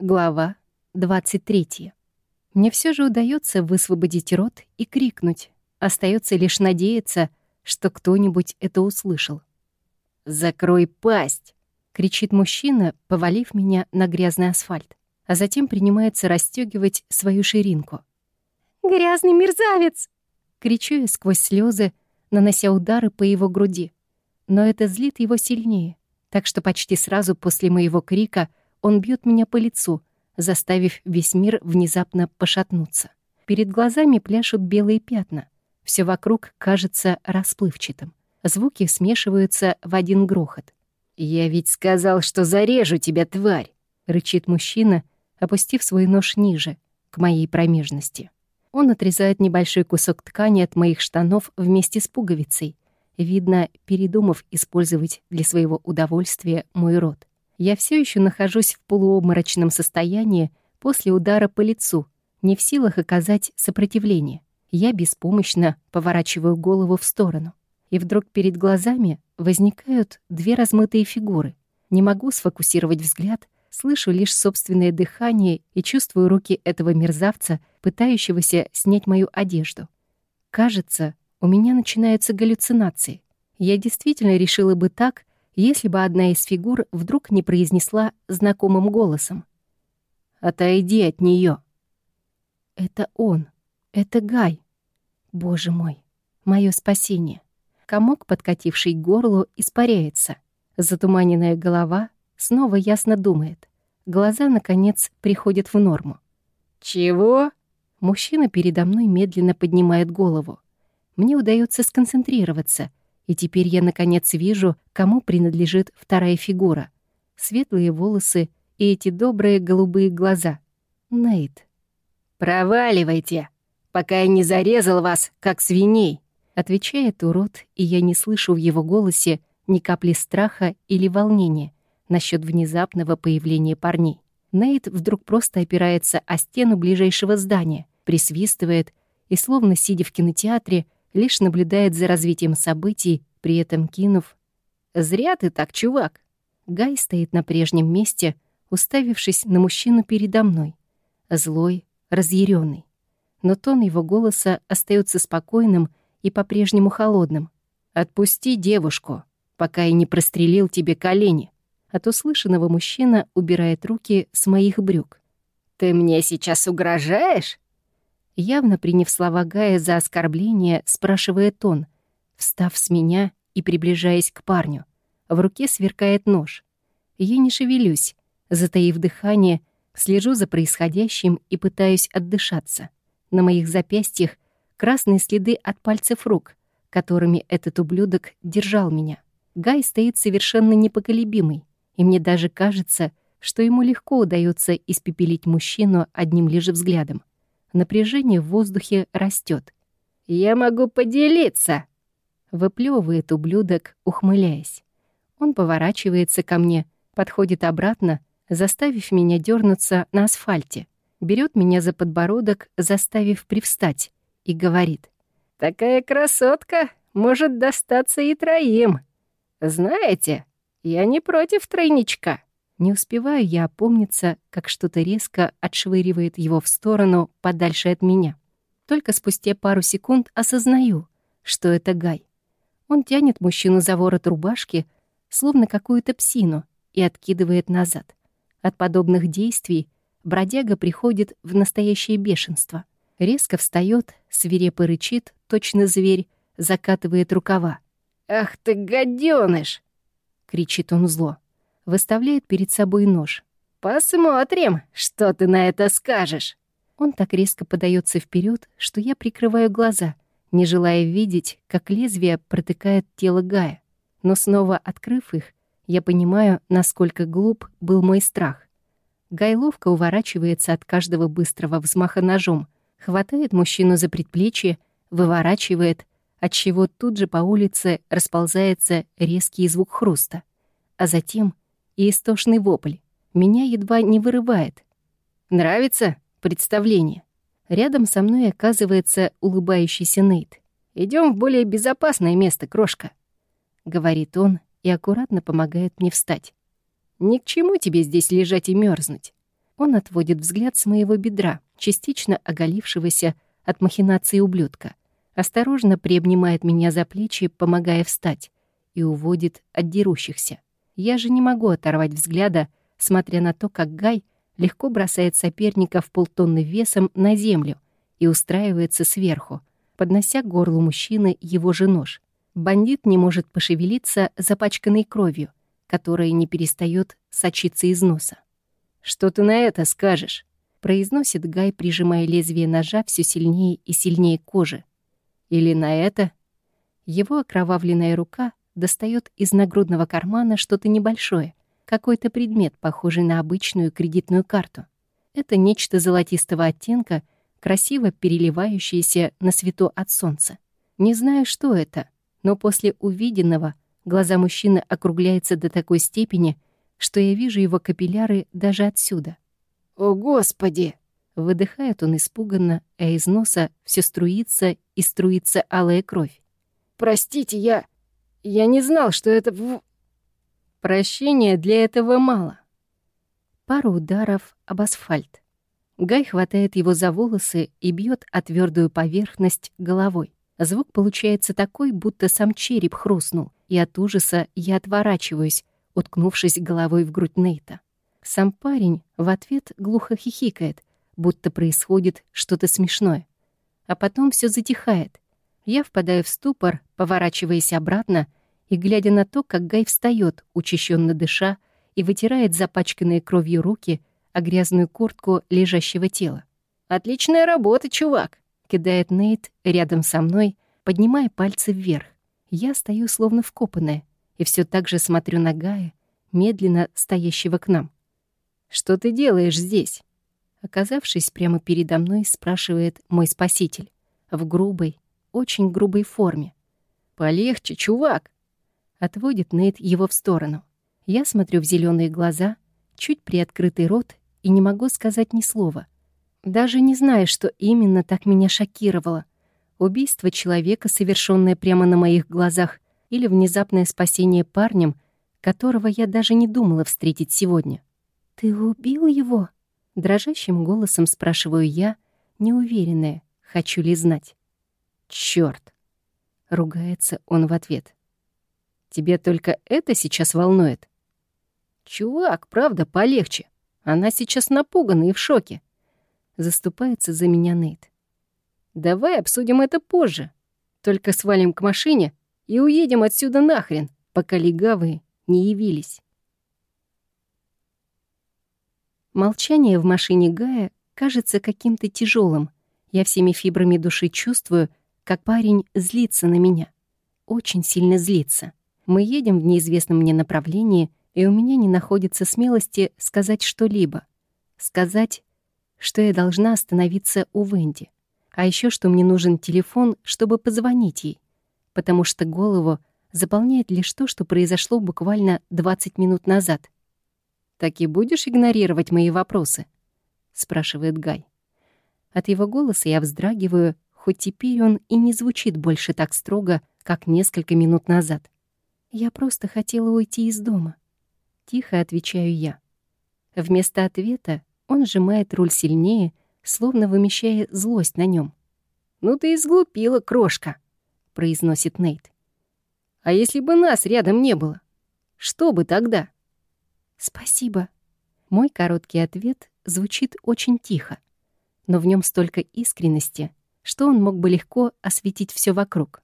Глава 23. Мне все же удается высвободить рот и крикнуть. Остается лишь надеяться, что кто-нибудь это услышал. «Закрой пасть!» — кричит мужчина, повалив меня на грязный асфальт, а затем принимается расстегивать свою ширинку. «Грязный мерзавец!» — кричу я сквозь слезы, нанося удары по его груди. Но это злит его сильнее, так что почти сразу после моего крика — он бьет меня по лицу, заставив весь мир внезапно пошатнуться. Перед глазами пляшут белые пятна. Все вокруг кажется расплывчатым. Звуки смешиваются в один грохот. «Я ведь сказал, что зарежу тебя, тварь!» — рычит мужчина, опустив свой нож ниже, к моей промежности. Он отрезает небольшой кусок ткани от моих штанов вместе с пуговицей, видно, передумав использовать для своего удовольствия мой рот. Я все еще нахожусь в полуобморочном состоянии после удара по лицу, не в силах оказать сопротивление. Я беспомощно поворачиваю голову в сторону. И вдруг перед глазами возникают две размытые фигуры. Не могу сфокусировать взгляд, слышу лишь собственное дыхание и чувствую руки этого мерзавца, пытающегося снять мою одежду. Кажется, у меня начинаются галлюцинации. Я действительно решила бы так, если бы одна из фигур вдруг не произнесла знакомым голосом. «Отойди от нее. Это он. Это Гай. Боже мой, мое спасение. Комок, подкативший к горлу, испаряется. Затуманенная голова снова ясно думает. Глаза, наконец, приходят в норму. «Чего?» Мужчина передо мной медленно поднимает голову. Мне удается сконцентрироваться — и теперь я, наконец, вижу, кому принадлежит вторая фигура. Светлые волосы и эти добрые голубые глаза. Нейт. «Проваливайте, пока я не зарезал вас, как свиней!» Отвечает урод, и я не слышу в его голосе ни капли страха или волнения насчет внезапного появления парней. Нейт вдруг просто опирается о стену ближайшего здания, присвистывает и, словно сидя в кинотеатре, лишь наблюдает за развитием событий, при этом кинув «Зря ты так, чувак!» Гай стоит на прежнем месте, уставившись на мужчину передо мной. Злой, разъяренный. Но тон его голоса остается спокойным и по-прежнему холодным. «Отпусти девушку, пока я не прострелил тебе колени». От услышанного мужчина убирает руки с моих брюк. «Ты мне сейчас угрожаешь?» Явно приняв слова Гая за оскорбление, спрашивает он, встав с меня и приближаясь к парню. В руке сверкает нож. Я не шевелюсь, затаив дыхание, слежу за происходящим и пытаюсь отдышаться. На моих запястьях красные следы от пальцев рук, которыми этот ублюдок держал меня. Гай стоит совершенно непоколебимый, и мне даже кажется, что ему легко удается испепелить мужчину одним лишь взглядом. Напряжение в воздухе растет. «Я могу поделиться!» Выплёвывает ублюдок, ухмыляясь. Он поворачивается ко мне, подходит обратно, заставив меня дернуться на асфальте, берет меня за подбородок, заставив привстать, и говорит. «Такая красотка может достаться и троим. Знаете, я не против тройничка». Не успеваю я опомниться, как что-то резко отшвыривает его в сторону, подальше от меня. Только спустя пару секунд осознаю, что это Гай. Он тянет мужчину за ворот рубашки, словно какую-то псину, и откидывает назад. От подобных действий бродяга приходит в настоящее бешенство. Резко встает, свирепо рычит, точно зверь, закатывает рукава. «Ах ты, гадёныш!» — кричит он зло выставляет перед собой нож. «Посмотрим, что ты на это скажешь!» Он так резко подается вперед, что я прикрываю глаза, не желая видеть, как лезвие протыкает тело Гая. Но снова открыв их, я понимаю, насколько глуп был мой страх. Гай ловко уворачивается от каждого быстрого взмаха ножом, хватает мужчину за предплечье, выворачивает, отчего тут же по улице расползается резкий звук хруста. А затем и истошный вопль. Меня едва не вырывает. Нравится представление? Рядом со мной оказывается улыбающийся Нейт. Идем в более безопасное место, крошка», — говорит он и аккуратно помогает мне встать. «Ни к чему тебе здесь лежать и мерзнуть. Он отводит взгляд с моего бедра, частично оголившегося от махинации ублюдка, осторожно приобнимает меня за плечи, помогая встать, и уводит от дерущихся. Я же не могу оторвать взгляда, смотря на то, как Гай легко бросает соперника в полтонны весом на землю и устраивается сверху, поднося к горлу мужчины его же нож. Бандит не может пошевелиться, запачканной кровью, которая не перестает сочиться из носа. «Что ты на это скажешь?» — произносит Гай, прижимая лезвие ножа все сильнее и сильнее к коже. «Или на это?» Его окровавленная рука достает из нагрудного кармана что-то небольшое, какой-то предмет, похожий на обычную кредитную карту. Это нечто золотистого оттенка, красиво переливающееся на свету от солнца. Не знаю, что это, но после увиденного глаза мужчины округляются до такой степени, что я вижу его капилляры даже отсюда. «О, Господи!» Выдыхает он испуганно, а из носа все струится и струится алая кровь. «Простите, я... я не знал, что это...» Прощения для этого мало. Пару ударов об асфальт. Гай хватает его за волосы и бьет о твердую поверхность головой. Звук получается такой, будто сам череп хрустнул, и от ужаса я отворачиваюсь, уткнувшись головой в грудь Нейта. Сам парень в ответ глухо хихикает, будто происходит что-то смешное. А потом все затихает. Я впадаю в ступор, поворачиваясь обратно — и глядя на то, как Гай встает, учащенно дыша, и вытирает запачканные кровью руки о грязную куртку лежащего тела. «Отличная работа, чувак!» — кидает Нейт рядом со мной, поднимая пальцы вверх. Я стою словно вкопанная и все так же смотрю на Гая, медленно стоящего к нам. «Что ты делаешь здесь?» Оказавшись прямо передо мной, спрашивает мой спаситель. В грубой, очень грубой форме. «Полегче, чувак!» Отводит Нейт его в сторону. Я смотрю в зеленые глаза, чуть приоткрытый рот и не могу сказать ни слова. Даже не зная, что именно так меня шокировало. Убийство человека, совершенное прямо на моих глазах, или внезапное спасение парнем, которого я даже не думала встретить сегодня. «Ты убил его?» Дрожащим голосом спрашиваю я, неуверенная, хочу ли знать. «Чёрт!» — ругается он в ответ. Тебе только это сейчас волнует? Чувак, правда, полегче. Она сейчас напугана и в шоке. Заступается за меня Нейт. Давай обсудим это позже. Только свалим к машине и уедем отсюда нахрен, пока легавые не явились. Молчание в машине Гая кажется каким-то тяжелым. Я всеми фибрами души чувствую, как парень злится на меня. Очень сильно злится. Мы едем в неизвестном мне направлении, и у меня не находится смелости сказать что-либо. Сказать, что я должна остановиться у Венди. А еще что мне нужен телефон, чтобы позвонить ей. Потому что голову заполняет лишь то, что произошло буквально 20 минут назад. «Так и будешь игнорировать мои вопросы?» — спрашивает Гай. От его голоса я вздрагиваю, хоть теперь он и не звучит больше так строго, как несколько минут назад. «Я просто хотела уйти из дома», — тихо отвечаю я. Вместо ответа он сжимает руль сильнее, словно вымещая злость на нем. «Ну ты изглупила, крошка», — произносит Нейт. «А если бы нас рядом не было? Что бы тогда?» «Спасибо». Мой короткий ответ звучит очень тихо, но в нем столько искренности, что он мог бы легко осветить все вокруг.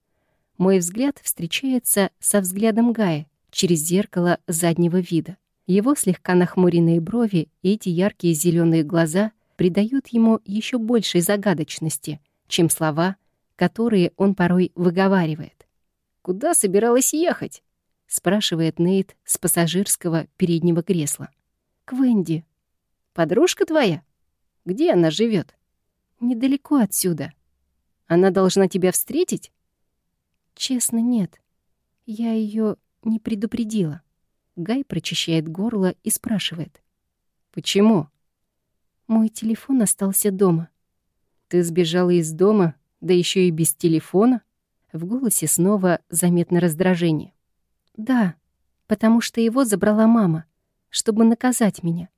Мой взгляд встречается со взглядом Гая через зеркало заднего вида. Его слегка нахмуренные брови и эти яркие зеленые глаза придают ему еще большей загадочности, чем слова, которые он порой выговаривает. «Куда собиралась ехать?» — спрашивает Нейт с пассажирского переднего кресла. «К Венди». «Подружка твоя? Где она живет? «Недалеко отсюда». «Она должна тебя встретить?» Честно, нет. Я ее не предупредила. Гай прочищает горло и спрашивает. «Почему?» Мой телефон остался дома. «Ты сбежала из дома, да еще и без телефона?» В голосе снова заметно раздражение. «Да, потому что его забрала мама, чтобы наказать меня.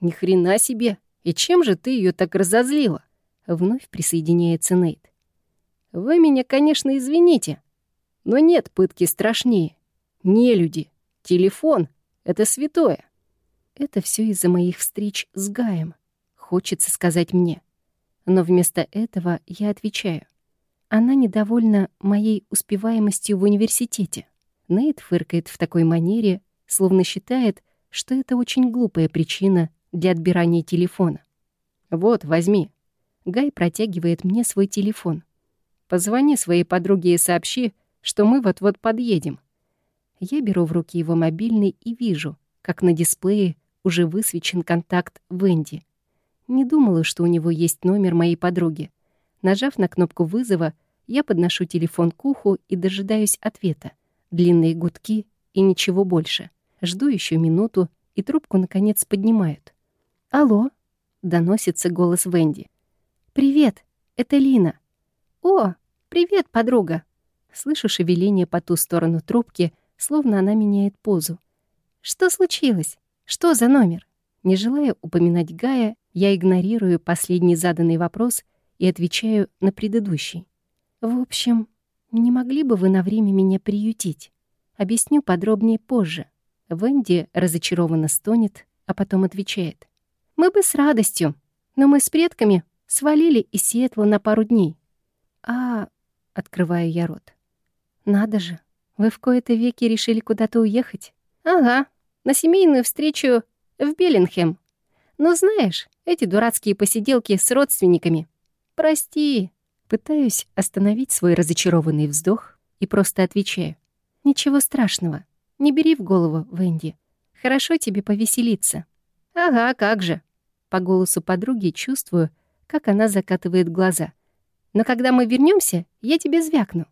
Ни хрена себе! И чем же ты ее так разозлила? Вновь присоединяется Нейт. Вы меня, конечно, извините, но нет пытки страшнее. Не люди. Телефон — это святое. Это все из-за моих встреч с Гаем. Хочется сказать мне. Но вместо этого я отвечаю. Она недовольна моей успеваемостью в университете. Нейт фыркает в такой манере, словно считает, что это очень глупая причина для отбирания телефона. «Вот, возьми». Гай протягивает мне свой телефон. «Позвони своей подруге и сообщи, что мы вот-вот подъедем». Я беру в руки его мобильный и вижу, как на дисплее уже высвечен контакт Венди. Не думала, что у него есть номер моей подруги. Нажав на кнопку вызова, я подношу телефон к уху и дожидаюсь ответа. Длинные гудки и ничего больше. Жду еще минуту, и трубку, наконец, поднимают. «Алло?» — доносится голос Венди. «Привет, это Лина». «О, привет, подруга!» Слышу шевеление по ту сторону трубки, словно она меняет позу. «Что случилось? Что за номер?» Не желая упоминать Гая, я игнорирую последний заданный вопрос и отвечаю на предыдущий. «В общем, не могли бы вы на время меня приютить? Объясню подробнее позже». Венди разочарованно стонет, а потом отвечает. «Мы бы с радостью, но мы с предками свалили из Сиэтла на пару дней». «А...» — открываю я рот. «Надо же, вы в кои-то веки решили куда-то уехать?» «Ага, на семейную встречу в Беллингем. Но знаешь, эти дурацкие посиделки с родственниками. Прости». Пытаюсь остановить свой разочарованный вздох и просто отвечаю. «Ничего страшного. Не бери в голову, Венди. Хорошо тебе повеселиться». «Ага, как же». По голосу подруги чувствую, как она закатывает глаза. «Но когда мы вернемся, я тебе звякну».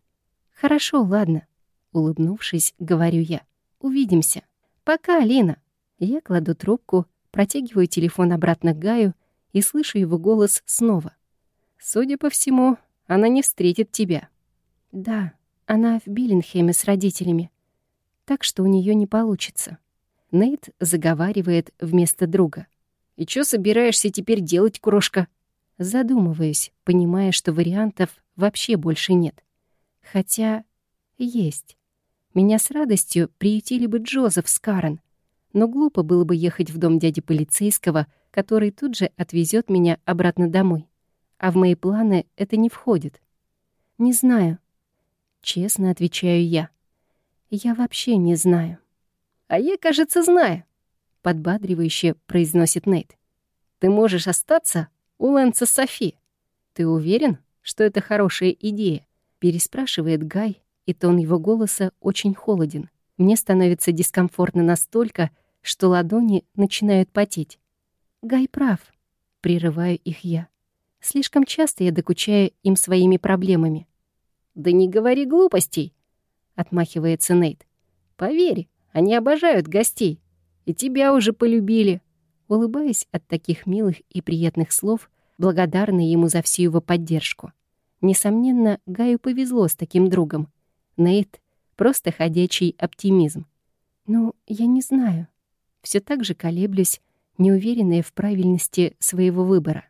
«Хорошо, ладно». Улыбнувшись, говорю я. «Увидимся». «Пока, Алина». Я кладу трубку, протягиваю телефон обратно к Гаю и слышу его голос снова. «Судя по всему, она не встретит тебя». «Да, она в Биллингеме с родителями так что у нее не получится. Нейт заговаривает вместо друга. «И что собираешься теперь делать, крошка?» Задумываюсь, понимая, что вариантов вообще больше нет. Хотя есть. Меня с радостью приютили бы Джозеф с Карен, но глупо было бы ехать в дом дяди полицейского, который тут же отвезет меня обратно домой. А в мои планы это не входит. Не знаю. Честно отвечаю я. Я вообще не знаю. А я, кажется, знаю, подбадривающе произносит Нейт. Ты можешь остаться у Лэнса Софи. Ты уверен, что это хорошая идея? Переспрашивает Гай, и тон его голоса очень холоден. Мне становится дискомфортно настолько, что ладони начинают потеть. Гай прав, прерываю их я. Слишком часто я докучаю им своими проблемами. Да не говори глупостей, отмахивается Нейт. Поверь, они обожают гостей. И тебя уже полюбили. Улыбаясь от таких милых и приятных слов, благодарна ему за всю его поддержку. Несомненно, Гаю повезло с таким другом. Нейт — просто ходячий оптимизм. Ну, я не знаю. Все так же колеблюсь, неуверенная в правильности своего выбора.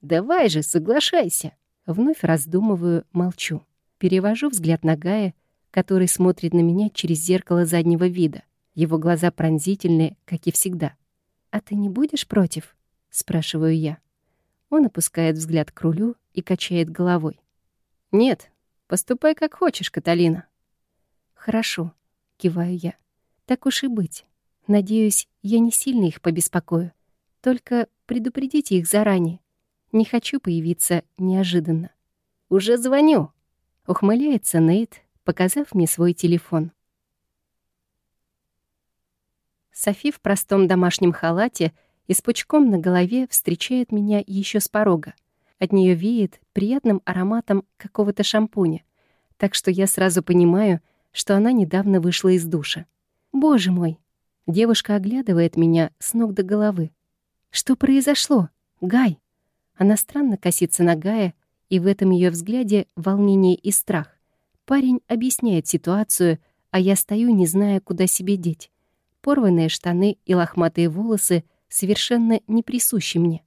«Давай же, соглашайся!» Вновь раздумываю, молчу. Перевожу взгляд на Гая, который смотрит на меня через зеркало заднего вида. Его глаза пронзительные, как и всегда. «А ты не будешь против?» — спрашиваю я. Он опускает взгляд к рулю и качает головой. «Нет, поступай как хочешь, Каталина». «Хорошо», — киваю я. «Так уж и быть. Надеюсь, я не сильно их побеспокою. Только предупредите их заранее. Не хочу появиться неожиданно». «Уже звоню», — ухмыляется Нейт, показав мне свой телефон. Софи в простом домашнем халате и с пучком на голове встречает меня еще с порога. От нее веет приятным ароматом какого-то шампуня, так что я сразу понимаю, что она недавно вышла из душа. Боже мой! Девушка оглядывает меня с ног до головы. Что произошло? Гай! Она странно косится на Гая, и в этом ее взгляде волнение и страх. Парень объясняет ситуацию, а я стою, не зная, куда себе деть. Порванные штаны и лохматые волосы совершенно не присущи мне.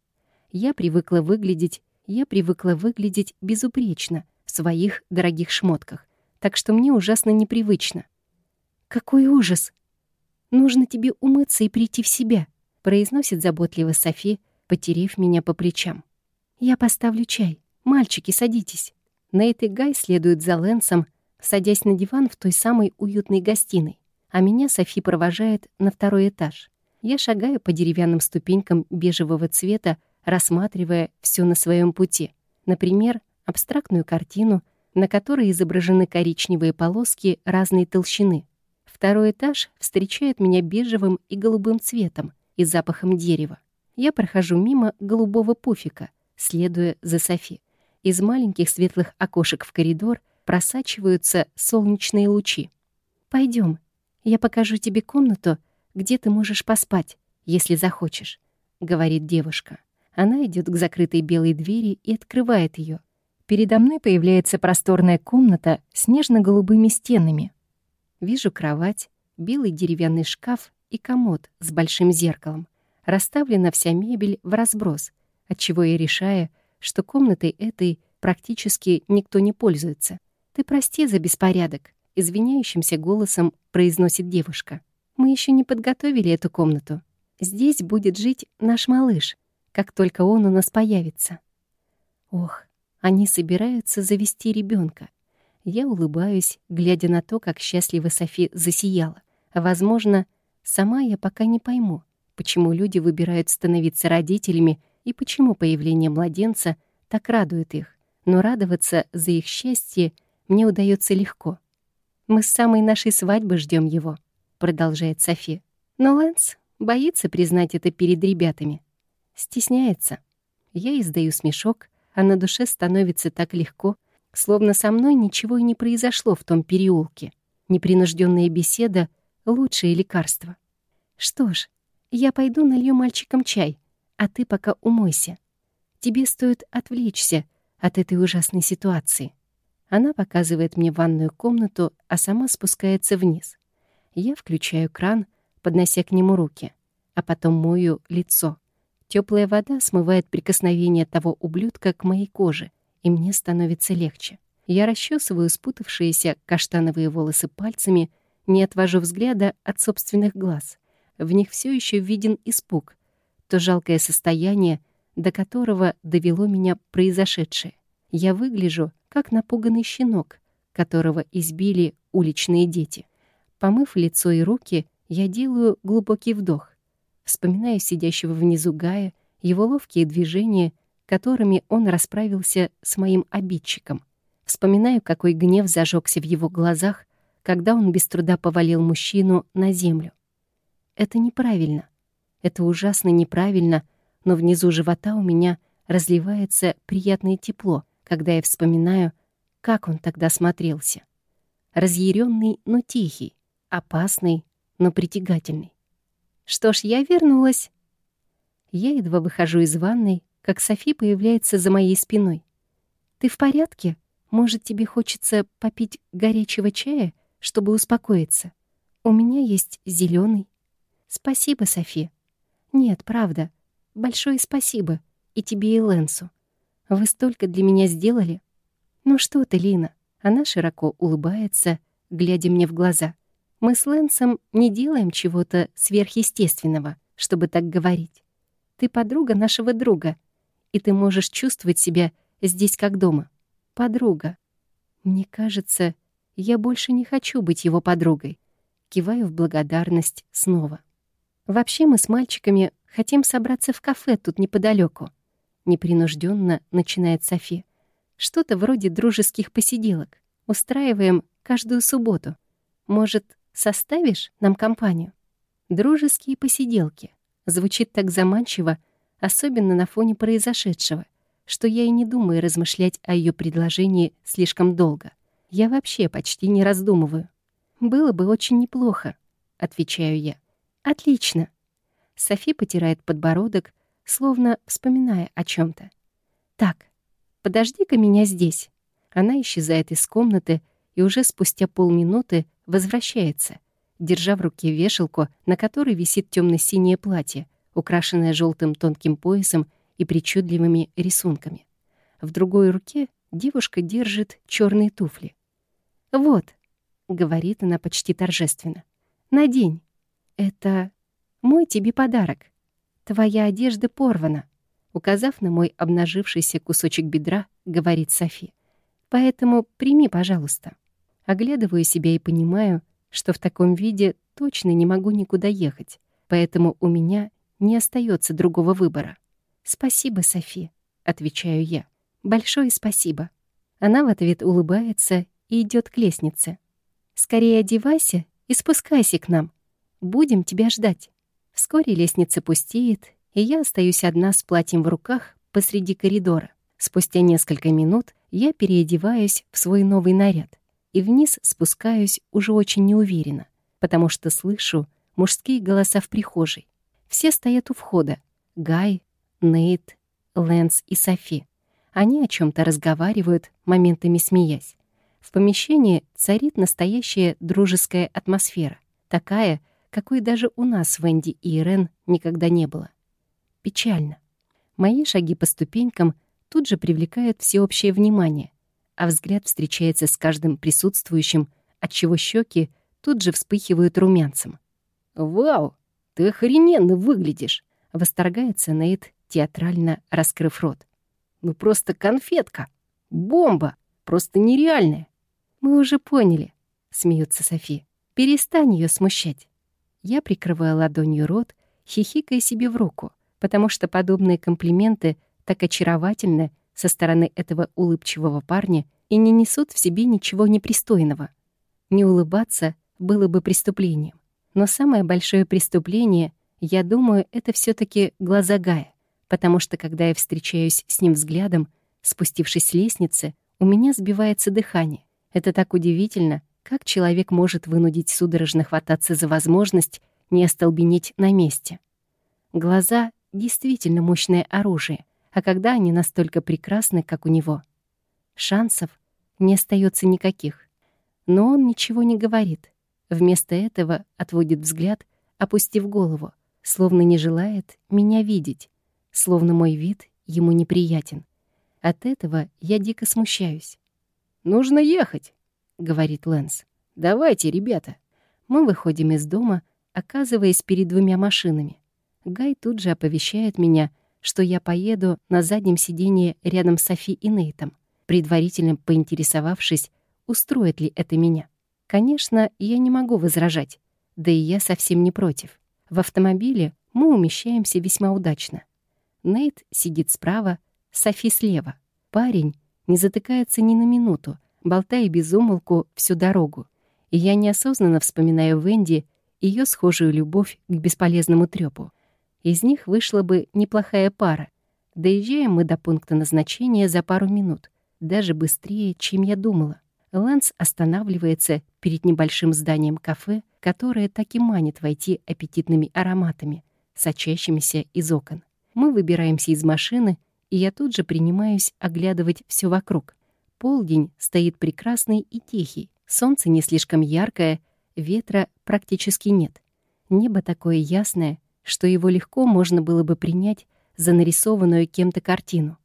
Я привыкла выглядеть, я привыкла выглядеть безупречно в своих дорогих шмотках, так что мне ужасно непривычно. «Какой ужас! Нужно тебе умыться и прийти в себя», произносит заботливо Софи, потерев меня по плечам. «Я поставлю чай. Мальчики, садитесь». Нейт и Гай следуют за Лэнсом, садясь на диван в той самой уютной гостиной, а меня Софи провожает на второй этаж. Я шагаю по деревянным ступенькам бежевого цвета, рассматривая все на своем пути. Например, абстрактную картину, на которой изображены коричневые полоски разной толщины. Второй этаж встречает меня бежевым и голубым цветом и запахом дерева. Я прохожу мимо голубого пуфика, следуя за Софи. Из маленьких светлых окошек в коридор просачиваются солнечные лучи. Пойдем, я покажу тебе комнату, где ты можешь поспать, если захочешь», — говорит девушка. Она идет к закрытой белой двери и открывает ее. Передо мной появляется просторная комната с нежно-голубыми стенами. Вижу кровать, белый деревянный шкаф и комод с большим зеркалом. Расставлена вся мебель в разброс, отчего я решаю, что комнатой этой практически никто не пользуется. «Ты прости за беспорядок», — извиняющимся голосом произносит девушка. «Мы еще не подготовили эту комнату. Здесь будет жить наш малыш, как только он у нас появится». Ох, они собираются завести ребенка. Я улыбаюсь, глядя на то, как счастливо Софи засияла. Возможно, сама я пока не пойму, почему люди выбирают становиться родителями и почему появление младенца так радует их. Но радоваться за их счастье мне удается легко. «Мы с самой нашей свадьбы ждем его», — продолжает Софи. Но Лэнс боится признать это перед ребятами. Стесняется. Я издаю смешок, а на душе становится так легко, словно со мной ничего и не произошло в том переулке. Непринужденная беседа — лучшее лекарство. Что ж, я пойду налью мальчикам чай, а ты пока умойся. Тебе стоит отвлечься от этой ужасной ситуации. Она показывает мне ванную комнату, а сама спускается вниз. Я включаю кран, поднося к нему руки, а потом мою лицо. Теплая вода смывает прикосновение того ублюдка к моей коже, и мне становится легче. Я расчесываю спутавшиеся каштановые волосы пальцами, не отвожу взгляда от собственных глаз. В них все еще виден испуг, то жалкое состояние, до которого довело меня произошедшее. Я выгляжу, как напуганный щенок, которого избили уличные дети. Помыв лицо и руки, я делаю глубокий вдох. Вспоминаю сидящего внизу Гая, его ловкие движения, которыми он расправился с моим обидчиком. Вспоминаю, какой гнев зажегся в его глазах, когда он без труда повалил мужчину на землю. Это неправильно. Это ужасно неправильно, но внизу живота у меня разливается приятное тепло, когда я вспоминаю, как он тогда смотрелся. Разъяренный, но тихий, опасный, но притягательный. Что ж, я вернулась. Я едва выхожу из ванной, как Софи появляется за моей спиной. «Ты в порядке? Может, тебе хочется попить горячего чая, чтобы успокоиться? У меня есть зеленый. «Спасибо, Софи», «Нет, правда. Большое спасибо. И тебе, и Лэнсу. Вы столько для меня сделали. Ну что ты, Лина?» Она широко улыбается, глядя мне в глаза. «Мы с Лэнсом не делаем чего-то сверхъестественного, чтобы так говорить. Ты подруга нашего друга, и ты можешь чувствовать себя здесь как дома. Подруга. Мне кажется, я больше не хочу быть его подругой. Киваю в благодарность снова. Вообще мы с мальчиками хотим собраться в кафе тут неподалеку. Непринужденно начинает Софи. Что-то вроде дружеских посиделок. Устраиваем каждую субботу. Может, составишь нам компанию? Дружеские посиделки. Звучит так заманчиво, особенно на фоне произошедшего, что я и не думаю размышлять о ее предложении слишком долго. Я вообще почти не раздумываю. «Было бы очень неплохо», — отвечаю я. «Отлично». Софи потирает подбородок, словно вспоминая о чем то «Так, подожди-ка меня здесь». Она исчезает из комнаты и уже спустя полминуты возвращается, держа в руке вешалку, на которой висит темно синее платье, украшенная желтым тонким поясом и причудливыми рисунками. В другой руке девушка держит черные туфли. «Вот», — говорит она почти торжественно, — «надень. Это мой тебе подарок. Твоя одежда порвана», — указав на мой обнажившийся кусочек бедра, говорит Софи. «Поэтому прими, пожалуйста». Оглядываю себя и понимаю, что в таком виде точно не могу никуда ехать, поэтому у меня не остается другого выбора. «Спасибо, Софи», — отвечаю я. «Большое спасибо». Она в ответ улыбается и идет к лестнице. «Скорее одевайся и спускайся к нам. Будем тебя ждать». Вскоре лестница пустеет, и я остаюсь одна с платьем в руках посреди коридора. Спустя несколько минут я переодеваюсь в свой новый наряд и вниз спускаюсь уже очень неуверенно, потому что слышу мужские голоса в прихожей. Все стоят у входа. Гай, Нейт, Лэнс и Софи. Они о чем то разговаривают, моментами смеясь. В помещении царит настоящая дружеская атмосфера, такая, какой даже у нас в Энди и Ирен никогда не было. Печально. Мои шаги по ступенькам тут же привлекают всеобщее внимание, а взгляд встречается с каждым присутствующим, отчего щеки тут же вспыхивают румянцем. «Вау, ты охрененно выглядишь!» — восторгается Нейт, театрально раскрыв рот. «Ну просто конфетка! Бомба! Просто нереальная!» «Мы уже поняли», — смеется Софи. «Перестань ее смущать». Я прикрываю ладонью рот, хихикая себе в руку, потому что подобные комплименты так очаровательны со стороны этого улыбчивого парня и не несут в себе ничего непристойного. Не улыбаться было бы преступлением. Но самое большое преступление, я думаю, это все таки глаза Гая, потому что когда я встречаюсь с ним взглядом, спустившись с лестницы, у меня сбивается дыхание. Это так удивительно, как человек может вынудить судорожно хвататься за возможность не остолбенеть на месте. Глаза — действительно мощное оружие, а когда они настолько прекрасны, как у него, шансов не остается никаких. Но он ничего не говорит. Вместо этого отводит взгляд, опустив голову, словно не желает меня видеть, словно мой вид ему неприятен. От этого я дико смущаюсь. «Нужно ехать», — говорит Лэнс. «Давайте, ребята». Мы выходим из дома, оказываясь перед двумя машинами. Гай тут же оповещает меня, что я поеду на заднем сиденье рядом с Софи и Нейтом, предварительно поинтересовавшись, устроит ли это меня. Конечно, я не могу возражать, да и я совсем не против. В автомобиле мы умещаемся весьма удачно. Нейт сидит справа, Софи слева. Парень не затыкается ни на минуту, болтая без умолку всю дорогу. И я неосознанно вспоминаю Венди ее схожую любовь к бесполезному трёпу. Из них вышла бы неплохая пара. Доезжаем мы до пункта назначения за пару минут, даже быстрее, чем я думала. Лэнс останавливается перед небольшим зданием кафе, которое так и манит войти аппетитными ароматами, сочащимися из окон. Мы выбираемся из машины и я тут же принимаюсь оглядывать все вокруг. Полдень стоит прекрасный и тихий, солнце не слишком яркое, ветра практически нет. Небо такое ясное, что его легко можно было бы принять за нарисованную кем-то картину.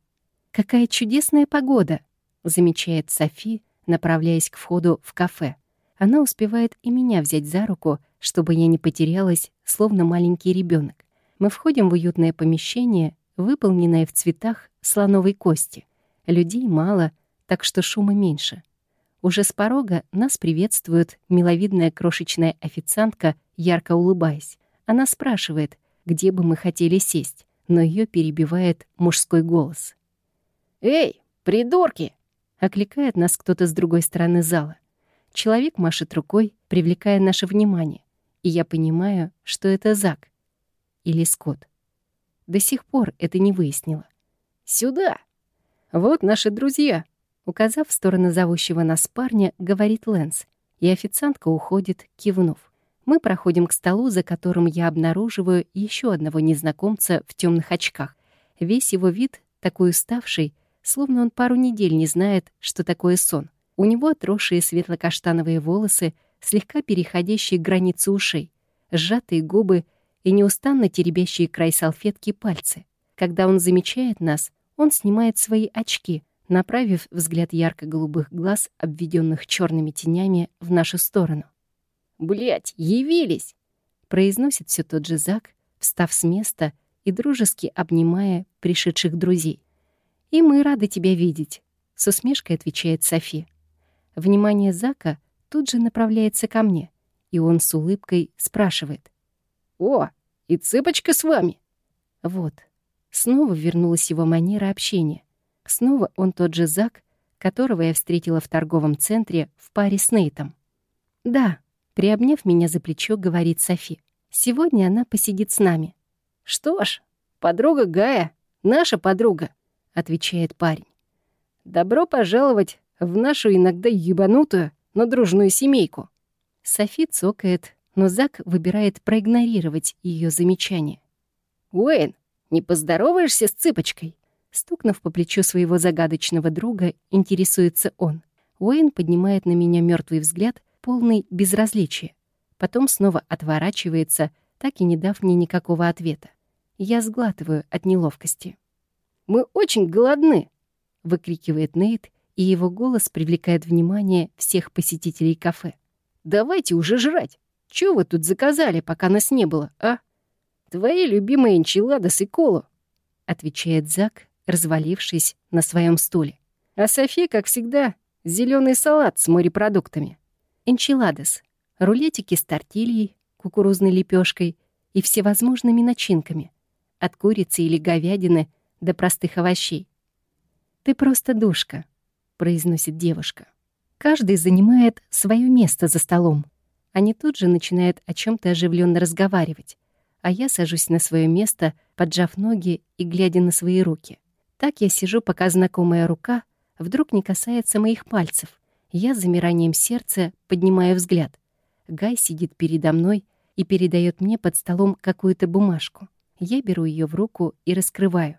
«Какая чудесная погода!» — замечает Софи, направляясь к входу в кафе. Она успевает и меня взять за руку, чтобы я не потерялась, словно маленький ребенок. Мы входим в уютное помещение, выполненная в цветах слоновой кости. Людей мало, так что шума меньше. Уже с порога нас приветствует миловидная крошечная официантка, ярко улыбаясь. Она спрашивает, где бы мы хотели сесть, но ее перебивает мужской голос. «Эй, придурки!» — окликает нас кто-то с другой стороны зала. Человек машет рукой, привлекая наше внимание, и я понимаю, что это Зак или Скотт. До сих пор это не выяснила. «Сюда! Вот наши друзья!» Указав в сторону зовущего нас парня, говорит Лэнс, и официантка уходит, кивнув. Мы проходим к столу, за которым я обнаруживаю еще одного незнакомца в темных очках. Весь его вид такой уставший, словно он пару недель не знает, что такое сон. У него отросшие светло-каштановые волосы, слегка переходящие границу ушей, сжатые губы и неустанно теребящие край салфетки пальцы. Когда он замечает нас, он снимает свои очки, направив взгляд ярко-голубых глаз, обведенных черными тенями, в нашу сторону. Блять, явились!» — произносит все тот же Зак, встав с места и дружески обнимая пришедших друзей. «И мы рады тебя видеть», — с усмешкой отвечает Софи. Внимание Зака тут же направляется ко мне, и он с улыбкой спрашивает. «О, и цыпочка с вами!» Вот. Снова вернулась его манера общения. Снова он тот же Зак, которого я встретила в торговом центре в паре с Нейтом. «Да», — приобняв меня за плечо, говорит Софи. «Сегодня она посидит с нами». «Что ж, подруга Гая, наша подруга», — отвечает парень. «Добро пожаловать в нашу иногда ебанутую, но дружную семейку». Софи цокает, но Зак выбирает проигнорировать ее замечание. «Уэйн, не поздороваешься с цыпочкой?» Стукнув по плечу своего загадочного друга, интересуется он. Уэйн поднимает на меня мертвый взгляд, полный безразличия. Потом снова отворачивается, так и не дав мне никакого ответа. Я сглатываю от неловкости. «Мы очень голодны!» — выкрикивает Нейт, и его голос привлекает внимание всех посетителей кафе. «Давайте уже жрать! Чего вы тут заказали, пока нас не было, а? Твои любимые энчиладос и колу!» — отвечает Зак, развалившись на своем стуле. А Софи, как всегда, зеленый салат с морепродуктами. Энчиладос — рулетики с тортильей, кукурузной лепешкой и всевозможными начинками, от курицы или говядины до простых овощей. «Ты просто душка», — произносит девушка. Каждый занимает свое место за столом. Они тут же начинают о чем то оживленно разговаривать, а я сажусь на свое место, поджав ноги и глядя на свои руки. Так я сижу, пока знакомая рука вдруг не касается моих пальцев. Я с замиранием сердца поднимаю взгляд. Гай сидит передо мной и передает мне под столом какую-то бумажку. Я беру ее в руку и раскрываю.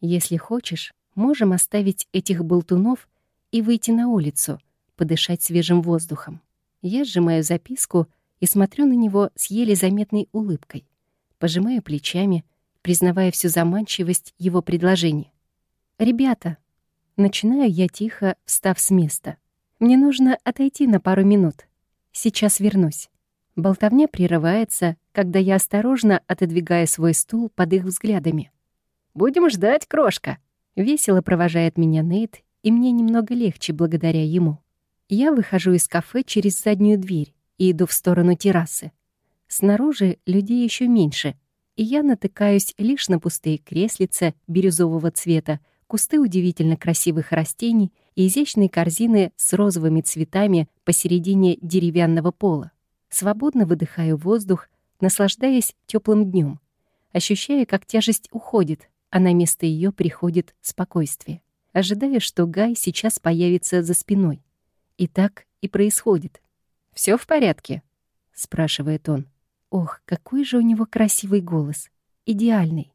Если хочешь, можем оставить этих болтунов и выйти на улицу, подышать свежим воздухом. Я сжимаю записку и смотрю на него с еле заметной улыбкой. Пожимаю плечами, признавая всю заманчивость его предложения. «Ребята!» Начинаю я тихо, встав с места. «Мне нужно отойти на пару минут. Сейчас вернусь». Болтовня прерывается, когда я осторожно отодвигаю свой стул под их взглядами. «Будем ждать, крошка!» Весело провожает меня Нейт, и мне немного легче благодаря ему. Я выхожу из кафе через заднюю дверь и иду в сторону террасы. Снаружи людей еще меньше, и я натыкаюсь лишь на пустые креслица бирюзового цвета, кусты удивительно красивых растений и изящные корзины с розовыми цветами посередине деревянного пола. Свободно выдыхаю воздух, наслаждаясь теплым днем, ощущая, как тяжесть уходит, а на место ее приходит спокойствие, ожидая, что Гай сейчас появится за спиной. И так и происходит. Все в порядке?» — спрашивает он. Ох, какой же у него красивый голос. Идеальный.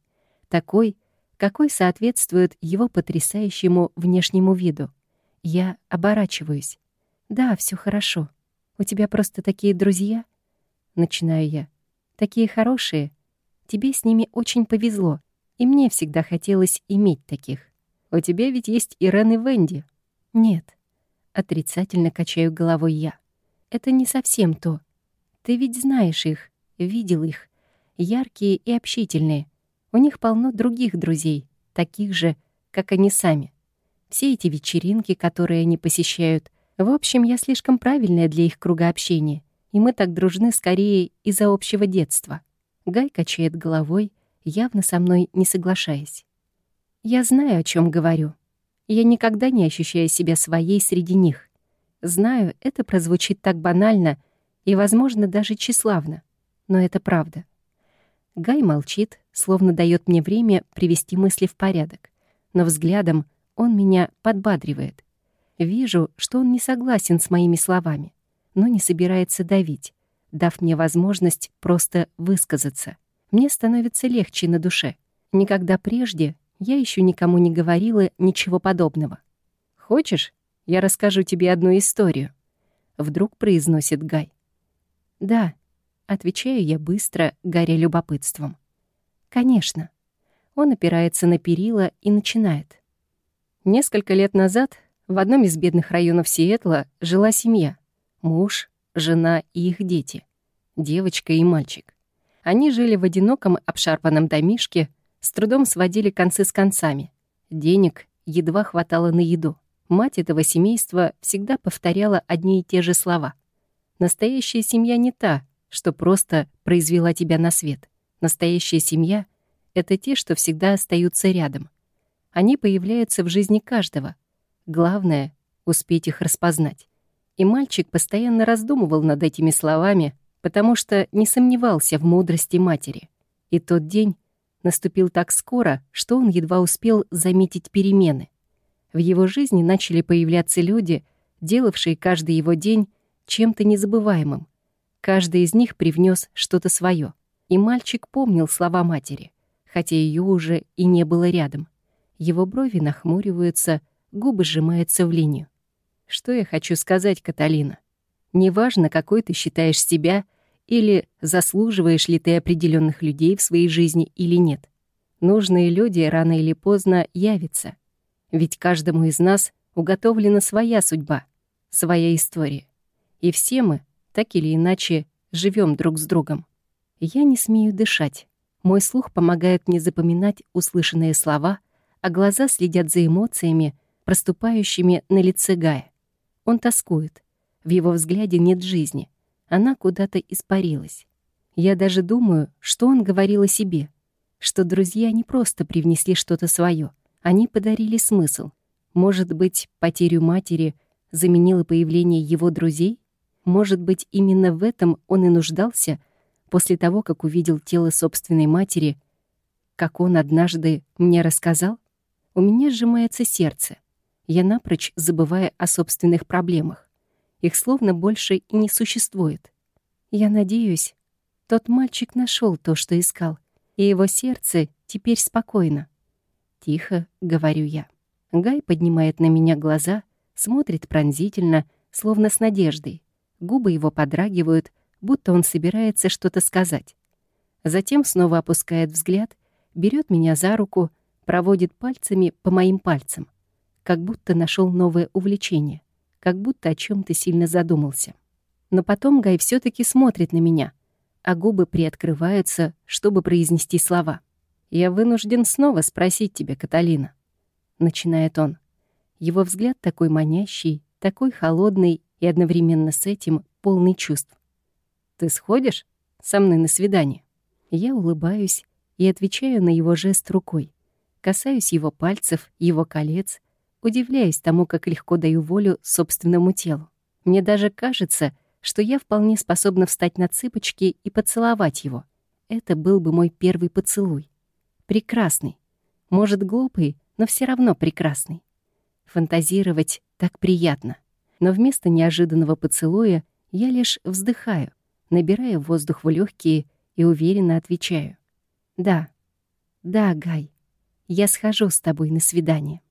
Такой, какой соответствует его потрясающему внешнему виду. Я оборачиваюсь. «Да, все хорошо. У тебя просто такие друзья?» Начинаю я. «Такие хорошие. Тебе с ними очень повезло, и мне всегда хотелось иметь таких. У тебя ведь есть Ирен и Венди». «Нет». Отрицательно качаю головой я. «Это не совсем то. Ты ведь знаешь их, видел их. Яркие и общительные. У них полно других друзей, таких же, как они сами. Все эти вечеринки, которые они посещают. В общем, я слишком правильная для их круга общения, и мы так дружны скорее из-за общего детства. Гай качает головой, явно со мной не соглашаясь. Я знаю, о чем говорю. Я никогда не ощущаю себя своей среди них. Знаю, это прозвучит так банально и, возможно, даже тщеславно, но это правда. Гай молчит, словно дает мне время привести мысли в порядок. Но взглядом он меня подбадривает. Вижу, что он не согласен с моими словами, но не собирается давить, дав мне возможность просто высказаться. Мне становится легче на душе. Никогда прежде я еще никому не говорила ничего подобного. «Хочешь, я расскажу тебе одну историю?» Вдруг произносит Гай. «Да, Отвечаю я быстро, горя любопытством. «Конечно». Он опирается на перила и начинает. Несколько лет назад в одном из бедных районов Сиэтла жила семья. Муж, жена и их дети. Девочка и мальчик. Они жили в одиноком обшарпанном домишке, с трудом сводили концы с концами. Денег едва хватало на еду. Мать этого семейства всегда повторяла одни и те же слова. «Настоящая семья не та, что просто произвела тебя на свет. Настоящая семья — это те, что всегда остаются рядом. Они появляются в жизни каждого. Главное — успеть их распознать». И мальчик постоянно раздумывал над этими словами, потому что не сомневался в мудрости матери. И тот день наступил так скоро, что он едва успел заметить перемены. В его жизни начали появляться люди, делавшие каждый его день чем-то незабываемым. Каждый из них привнес что-то свое. И мальчик помнил слова матери, хотя ее уже и не было рядом. Его брови нахмуриваются, губы сжимаются в линию. Что я хочу сказать, Каталина? Неважно, какой ты считаешь себя или заслуживаешь ли ты определенных людей в своей жизни или нет. Нужные люди рано или поздно явятся. Ведь каждому из нас уготовлена своя судьба, своя история. И все мы, так или иначе, живем друг с другом. Я не смею дышать. Мой слух помогает мне запоминать услышанные слова, а глаза следят за эмоциями, проступающими на лице Гая. Он тоскует. В его взгляде нет жизни. Она куда-то испарилась. Я даже думаю, что он говорил о себе, что друзья не просто привнесли что-то свое, они подарили смысл. Может быть, потерю матери заменило появление его друзей? Может быть, именно в этом он и нуждался после того, как увидел тело собственной матери, как он однажды мне рассказал? У меня сжимается сердце. Я напрочь забывая о собственных проблемах. Их словно больше и не существует. Я надеюсь, тот мальчик нашел то, что искал, и его сердце теперь спокойно. Тихо говорю я. Гай поднимает на меня глаза, смотрит пронзительно, словно с надеждой. Губы его подрагивают, будто он собирается что-то сказать. Затем снова опускает взгляд, берет меня за руку, проводит пальцами по моим пальцам как будто нашел новое увлечение, как будто о чем то сильно задумался. Но потом Гай все таки смотрит на меня, а губы приоткрываются, чтобы произнести слова. «Я вынужден снова спросить тебя, Каталина», — начинает он. Его взгляд такой манящий, такой холодный и одновременно с этим полный чувств. «Ты сходишь со мной на свидание?» Я улыбаюсь и отвечаю на его жест рукой. Касаюсь его пальцев, его колец, Удивляюсь тому, как легко даю волю собственному телу. Мне даже кажется, что я вполне способна встать на цыпочки и поцеловать его. Это был бы мой первый поцелуй. Прекрасный. Может, глупый, но все равно прекрасный. Фантазировать так приятно. Но вместо неожиданного поцелуя я лишь вздыхаю, набирая воздух в легкие и уверенно отвечаю. «Да, да, Гай, я схожу с тобой на свидание».